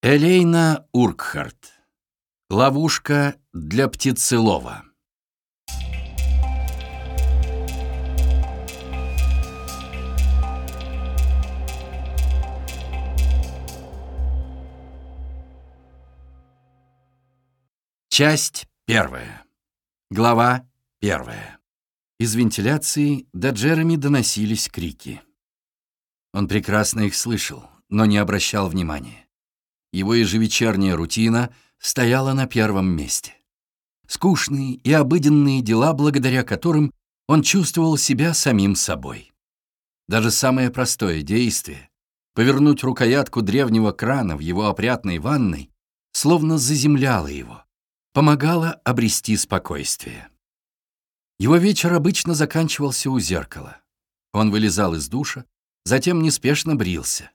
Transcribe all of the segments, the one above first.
Элейна Уркхарт. Ловушка для птицелова. Часть первая. Глава первая. Из вентиляции до Джереми доносились крики. Он прекрасно их слышал, но не обращал внимания. Его ежевечерняя рутина стояла на первом месте. Скучные и обыденные дела, благодаря которым он чувствовал себя самим собой. Даже самое простое действие — повернуть рукоятку древнего крана в его опрятной ванной — словно заземляло его, помогало обрести спокойствие. Его вечер обычно заканчивался у зеркала. Он вылезал из душа, затем неспешно брился.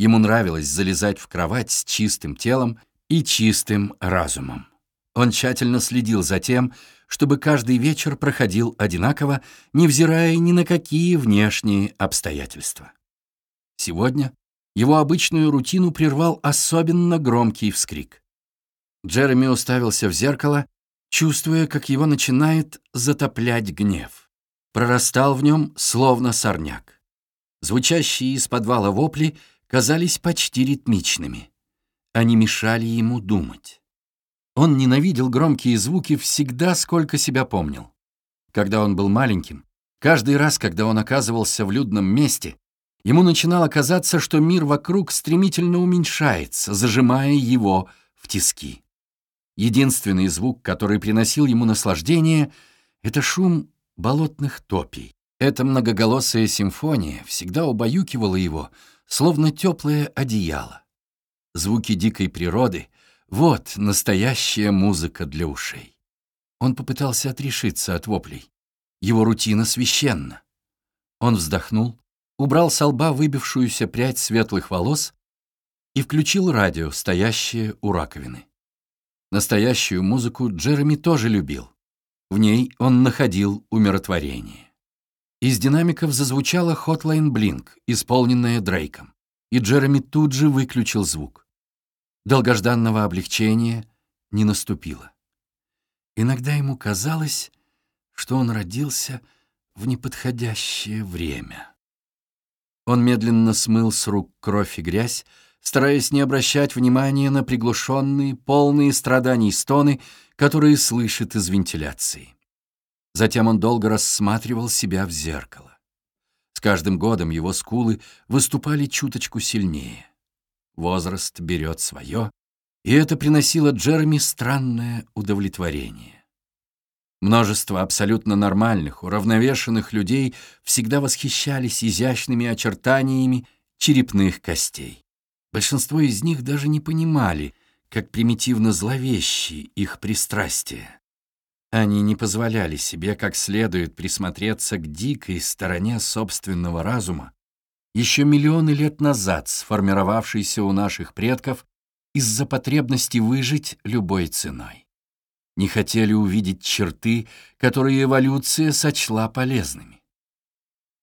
Ему нравилось залезать в кровать с чистым телом и чистым разумом. Он тщательно следил за тем, чтобы каждый вечер проходил одинаково, невзирая ни на какие внешние обстоятельства. Сегодня его обычную рутину прервал особенно громкий вскрик. Джереми уставился в зеркало, чувствуя, как его начинает затоплять гнев. Прорастал в нем словно сорняк. Звучащие из подвала вопли казались почти ритмичными. Они мешали ему думать. Он ненавидел громкие звуки всегда, сколько себя помнил. Когда он был маленьким, каждый раз, когда он оказывался в людном месте, ему начинало казаться, что мир вокруг стремительно уменьшается, зажимая его в тиски. Единственный звук, который приносил ему наслаждение, — это шум болотных топий. Эта многоголосая симфония всегда убаюкивала его, словно теплое одеяло. Звуки дикой природы — вот настоящая музыка для ушей. Он попытался отрешиться от воплей. Его рутина священна. Он вздохнул, убрал с лба выбившуюся прядь светлых волос и включил радио, стоящее у раковины. Настоящую музыку Джереми тоже любил. В ней он находил умиротворение. Из динамиков зазвучала Hotline Blink, исполненная Дрейком, и Джереми тут же выключил звук. Долгожданного облегчения не наступило. Иногда ему казалось, что он родился в неподходящее время. Он медленно смыл с рук кровь и грязь, стараясь не обращать внимания на приглушенные, полные страданий стоны, которые слышит из вентиляции. Затем он долго рассматривал себя в зеркало. С каждым годом его скулы выступали чуточку сильнее. Возраст берет свое, и это приносило Джереми странное удовлетворение. Множество абсолютно нормальных, уравновешенных людей всегда восхищались изящными очертаниями черепных костей. Большинство из них даже не понимали, как примитивно зловещи их пристрастия. Они не позволяли себе как следует присмотреться к дикой стороне собственного разума, еще миллионы лет назад сформировавшейся у наших предков из-за потребности выжить любой ценой. Не хотели увидеть черты, которые эволюция сочла полезными.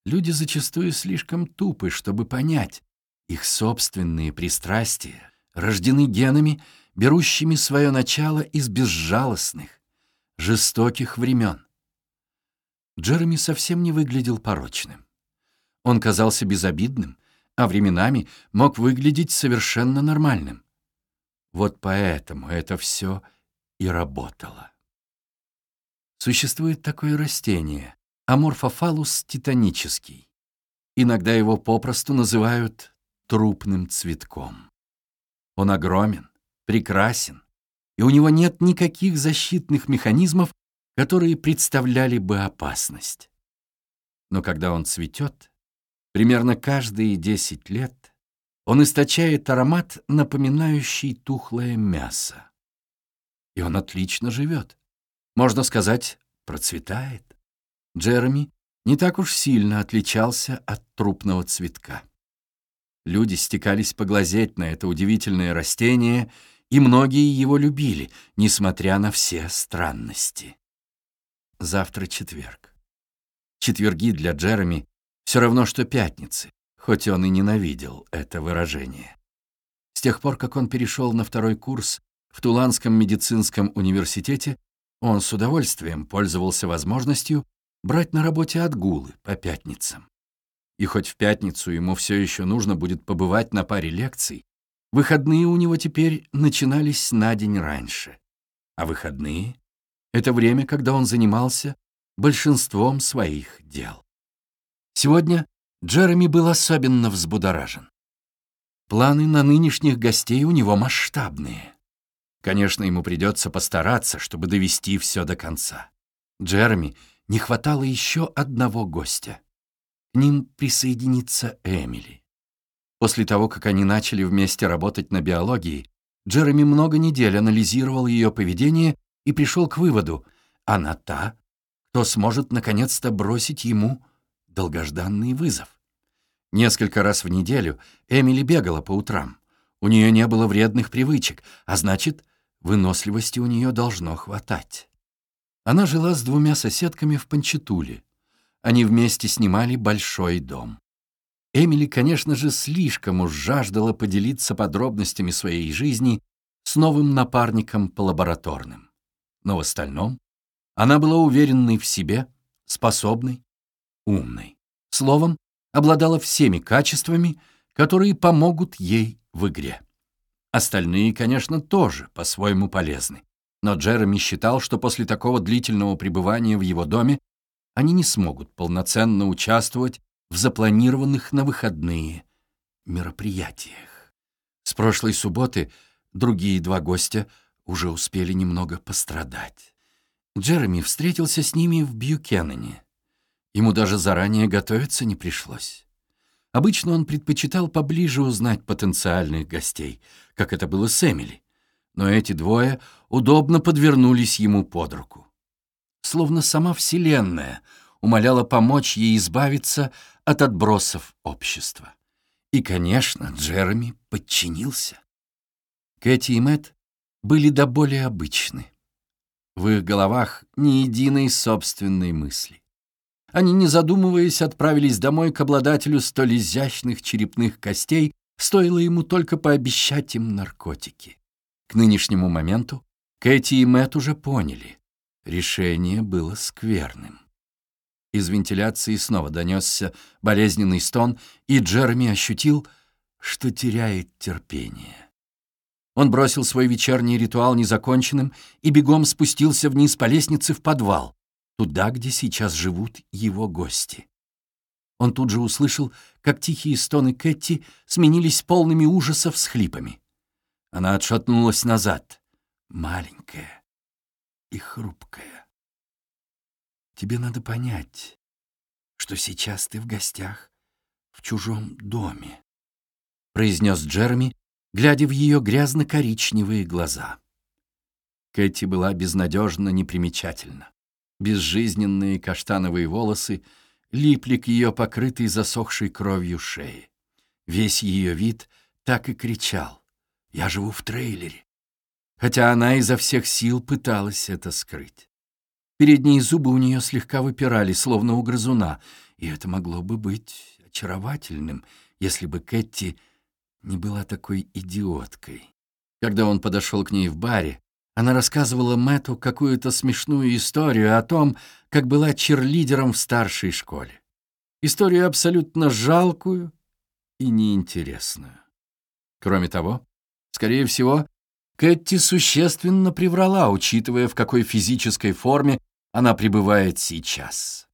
Люди зачастую слишком тупы, чтобы понять, их собственные пристрастия рождены генами, берущими свое начало из безжалостных, жестоких времен. Джереми совсем не выглядел порочным. Он казался безобидным, а временами мог выглядеть совершенно нормальным. Вот поэтому это все и работало. Существует такое растение — аморфофалус титанический. Иногда его попросту называют трупным цветком. Он огромен, прекрасен, и у него нет никаких защитных механизмов, которые представляли бы опасность. Но когда он цветет, примерно каждые 10 лет, он источает аромат, напоминающий тухлое мясо. И он отлично живет. Можно сказать, процветает. Джереми не так уж сильно отличался от трупного цветка. Люди стекались поглазеть на это удивительное растение — и многие его любили, несмотря на все странности. Завтра четверг. Четверги для Джереми все равно, что пятницы, хоть он и ненавидел это выражение. С тех пор, как он перешел на второй курс в Туланском медицинском университете, он с удовольствием пользовался возможностью брать на работе отгулы по пятницам. И хоть в пятницу ему все еще нужно будет побывать на паре лекций, выходные у него теперь начинались на день раньше. А выходные — это время, когда он занимался большинством своих дел. Сегодня Джереми был особенно взбудоражен. Планы на нынешних гостей у него масштабные. Конечно, ему придется постараться, чтобы довести все до конца. Джереми не хватало еще одного гостя. К ним присоединится Эмили. После того, как они начали вместе работать на биологии, Джереми много недель анализировал ее поведение и пришел к выводу, она та, кто сможет наконец-то бросить ему долгожданный вызов. Несколько раз в неделю Эмили бегала по утрам. У нее не было вредных привычек, а значит, выносливости у нее должно хватать. Она жила с двумя соседками в Панчатуле. Они вместе снимали большой дом. Эмили, конечно же, слишком уж жаждала поделиться подробностями своей жизни с новым напарником по лабораторным. Но в остальном она была уверенной в себе, способной, умной. Словом, обладала всеми качествами, которые помогут ей в игре. Остальные, конечно, тоже по-своему полезны. Но Джереми считал, что после такого длительного пребывания в его доме они не смогут полноценно участвовать в запланированных на выходные мероприятиях. С прошлой субботы другие два гостя уже успели немного пострадать. Джереми встретился с ними в Бьюкеннене. Ему даже заранее готовиться не пришлось. Обычно он предпочитал поближе узнать потенциальных гостей, как это было с Эмили. Но эти двое удобно подвернулись ему под руку. Словно сама Вселенная умоляла помочь ей избавиться от отбросов общества. И, конечно, Джереми подчинился. Кэти и Мэтт были до более обычны. В их головах ни единой собственной мысли. Они, не задумываясь, отправились домой к обладателю столь изящных черепных костей, стоило ему только пообещать им наркотики. К нынешнему моменту Кэти и Мэтт уже поняли, решение было скверным. Из вентиляции снова донесся болезненный стон, и Джереми ощутил, что теряет терпение. Он бросил свой вечерний ритуал незаконченным и бегом спустился вниз по лестнице в подвал туда, где сейчас живут его гости. Он тут же услышал, как тихие стоны Кэти сменились полными ужасов с хлипами. Она отшатнулась назад, маленькая и хрупкая. Тебе надо понять, что сейчас ты в гостях в чужом доме, произнес Джереми, глядя в ее грязно-коричневые глаза. Кэти была безнадежно непримечательна. Безжизненные каштановые волосы липли к ее покрытой засохшей кровью шее. Весь ее вид так и кричал «Я живу в трейлере», хотя она изо всех сил пыталась это скрыть. Передние зубы у нее слегка выпирали, словно у грызуна, и это могло бы быть очаровательным, если бы Кэти не была такой идиоткой. Когда он подошел к ней в баре, она рассказывала Мэту какую-то смешную историю о том, как была черлидером в старшей школе. Историю абсолютно жалкую и неинтересную. Кроме того, скорее всего, Кэти существенно приврала, учитывая, в какой физической форме она пребывает сейчас.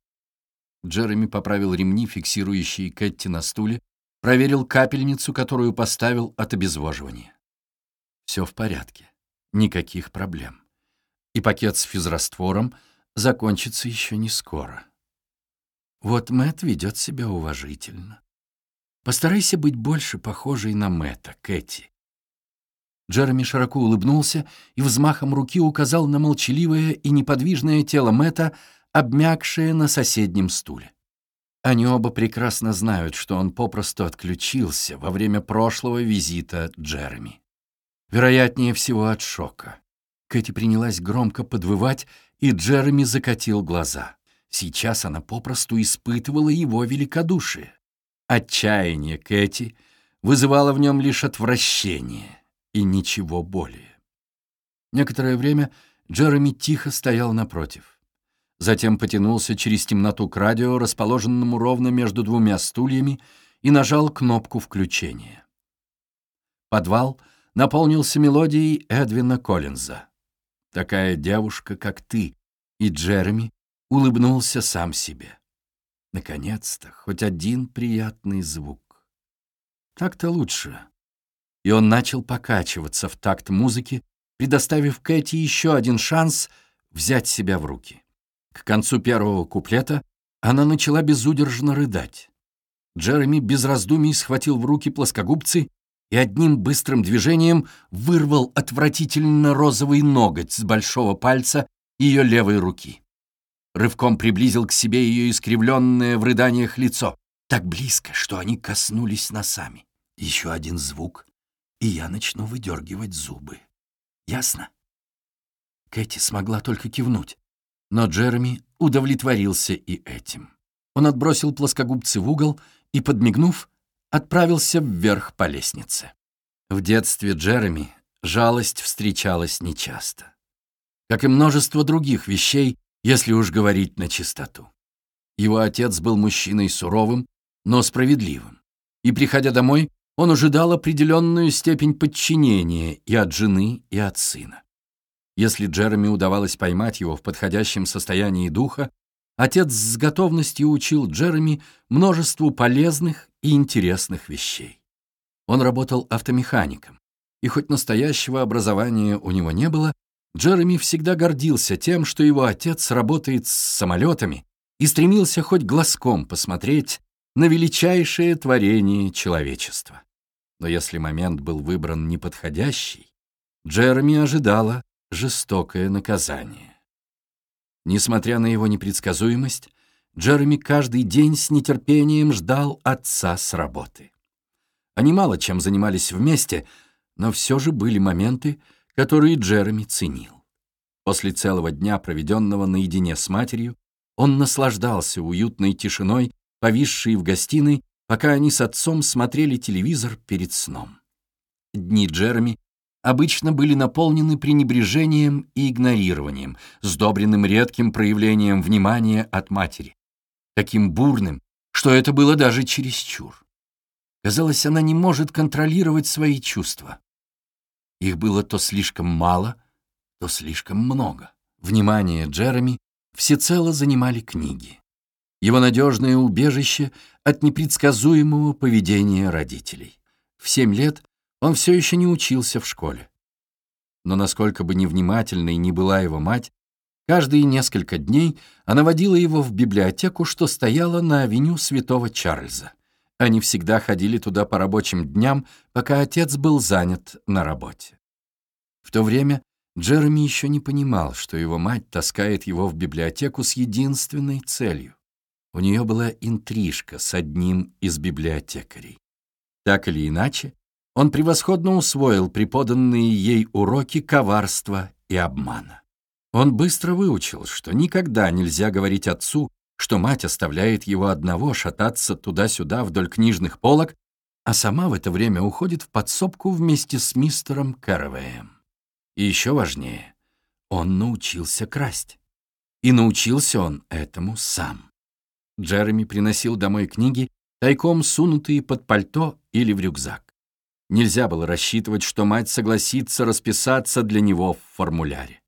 Джереми поправил ремни, фиксирующие Кэти на стуле, проверил капельницу, которую поставил от обезвоживания. Все в порядке никаких проблем. И пакет с физраствором закончится еще не скоро. Вот Мэт ведет себя уважительно. Постарайся быть больше похожей на Мэтта, Кэти. Джереми широко улыбнулся и взмахом руки указал на молчаливое и неподвижное тело Мэтта, обмякшее на соседнем стуле. Они оба прекрасно знают, что он попросту отключился во время прошлого визита Джереми. Вероятнее всего от шока. Кэти принялась громко подвывать, и Джереми закатил глаза. Сейчас она попросту испытывала его великодушие. Отчаяние Кэти вызывала в нем лишь отвращение и ничего более. Некоторое время Джереми тихо стоял напротив. Затем потянулся через темноту к радио, расположенному ровно между двумя стульями, и нажал кнопку включения. Подвал наполнился мелодией Эдвина Коллинза. «Такая девушка, как ты», и Джереми улыбнулся сам себе. Наконец-то, хоть один приятный звук. Так-то лучше. И он начал покачиваться в такт музыки, предоставив Кэти еще один шанс взять себя в руки. К концу первого куплета она начала безудержно рыдать. Джереми без раздумий схватил в руки плоскогубцы и одним быстрым движением вырвал отвратительно розовый ноготь с большого пальца ее левой руки. Рывком приблизил к себе ее искривленное в рыданиях лицо, так близко, что они коснулись носами. Еще один звук, и я начну выдергивать зубы. Ясно? Кэти смогла только кивнуть, но Джереми удовлетворился и этим. Он отбросил плоскогубцы в угол и, подмигнув, отправился вверх по лестнице. В детстве Джереми жалость встречалась нечасто. Как и множество других вещей, если уж говорить на чистоту. Его отец был мужчиной суровым, но справедливым. И, приходя домой, он ожидал определенную степень подчинения и от жены, и от сына. Если Джереми удавалось поймать его в подходящем состоянии духа, отец с готовностью учил Джереми множеству полезных и интересных вещей. Он работал автомехаником, и хоть настоящего образования у него не было, Джереми всегда гордился тем, что его отец работает с самолетами и стремился хоть глазком посмотреть на величайшее творение человечества. Но если момент был выбран неподходящий, Джереми ожидала жестокое наказание. Несмотря на его непредсказуемость, Джереми каждый день с нетерпением ждал отца с работы. Они мало чем занимались вместе, но все же были моменты, которые Джереми ценил. После целого дня, проведенного наедине с матерью, он наслаждался уютной тишиной, повисшей в гостиной, пока они с отцом смотрели телевизор перед сном. Дни Джереми обычно были наполнены пренебрежением и игнорированием, сдобренным редким проявлением внимания от матери. Таким бурным, что это было даже чересчур. Казалось, она не может контролировать свои чувства. Их было то слишком мало, то слишком много. Внимание Джереми всецело занимали книги. Его надежное убежище от непредсказуемого поведения родителей. В семь лет он все еще не учился в школе. Но насколько бы невнимательной ни была его мать, каждые несколько дней она водила его в библиотеку, что стояла на авеню Святого Чарльза. Они всегда ходили туда по рабочим дням, пока отец был занят на работе. В то время Джереми еще не понимал, что его мать таскает его в библиотеку с единственной целью. У нее была интрижка с одним из библиотекарей. Так или иначе, он превосходно усвоил преподанные ей уроки коварства и обмана. Он быстро выучил, что никогда нельзя говорить отцу, что мать оставляет его одного шататься туда-сюда вдоль книжных полок, а сама в это время уходит в подсобку вместе с мистером Кэрровеем. И еще важнее, он научился красть. И научился он этому сам. Джереми приносил домой книги, тайком сунутые под пальто или в рюкзак. Нельзя было рассчитывать, что мать согласится расписаться для него в формуляре.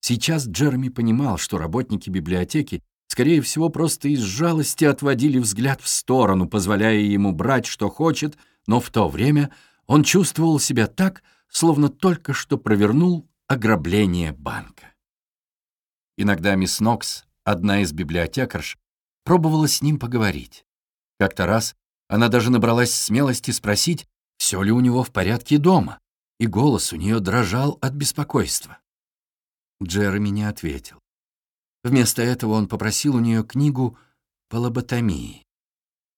Сейчас Джереми понимал, что работники библиотеки скорее всего, просто из жалости отводили взгляд в сторону, позволяя ему брать, что хочет, но в то время он чувствовал себя так, словно только что провернул ограбление банка. Иногда мисс Нокс, одна из библиотекарш, пробовала с ним поговорить. Как-то раз она даже набралась смелости спросить, все ли у него в порядке дома, и голос у нее дрожал от беспокойства. Джереми не ответил. Вместо этого он попросил у нее книгу по лоботомии.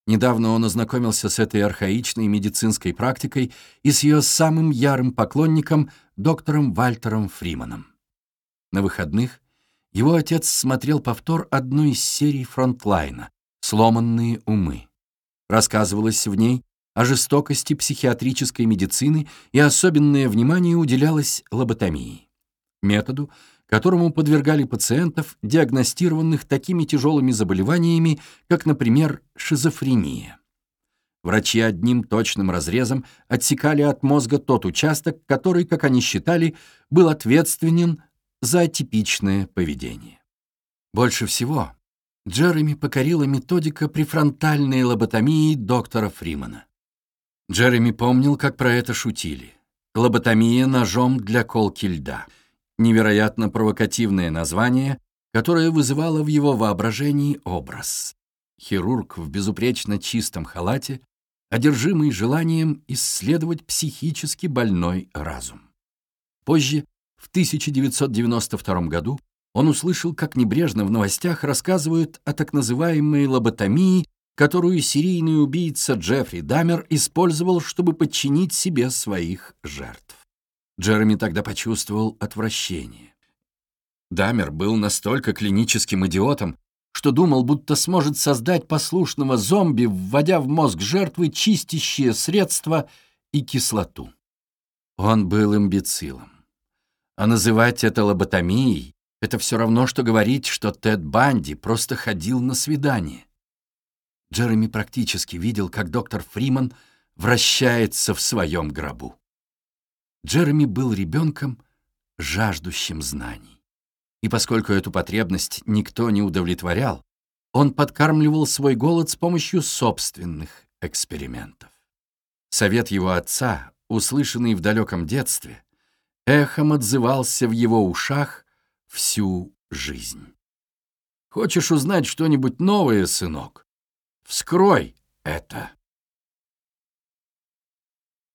Недавно он ознакомился с этой архаичной медицинской практикой и с ее самым ярым поклонником, доктором Вальтером Фриманом. На выходных его отец смотрел повтор одной из серий «Фронтлайна» «Сломанные умы». Рассказывалось в ней о жестокости психиатрической медицины и особенное внимание уделялось лоботомии, методу, которому подвергали пациентов, диагностированных такими тяжелыми заболеваниями, как, например, шизофрения. Врачи одним точным разрезом отсекали от мозга тот участок, который, как они считали, был ответственен за атипичное поведение. Больше всего Джереми покорила методика префронтальной лоботомии доктора Фримана. Джереми помнил, как про это шутили. Лоботомия ножом для колки льда. Невероятно провокативное название, которое вызывало в его воображении образ. Хирург в безупречно чистом халате, одержимый желанием исследовать психически больной разум. Позже, в 1992 году, он услышал, как небрежно в новостях рассказывают о так называемой лоботомии которую серийный убийца Джеффри Дамер использовал, чтобы подчинить себе своих жертв. Джереми тогда почувствовал отвращение. Дамер был настолько клиническим идиотом, что думал, будто сможет создать послушного зомби, вводя в мозг жертвы чистящие средства и кислоту. Он был имбецилом. А называть это лоботомией — это все равно, что говорить, что Тед Банди просто ходил на свидание. Джереми практически видел, как доктор Фриман вращается в своем гробу. Джереми был ребенком, жаждущим знаний. И поскольку эту потребность никто не удовлетворял, он подкармливал свой голод с помощью собственных экспериментов. Совет его отца, услышанный в далеком детстве, эхом отзывался в его ушах всю жизнь. «Хочешь узнать что-нибудь новое, сынок? Вскрой это.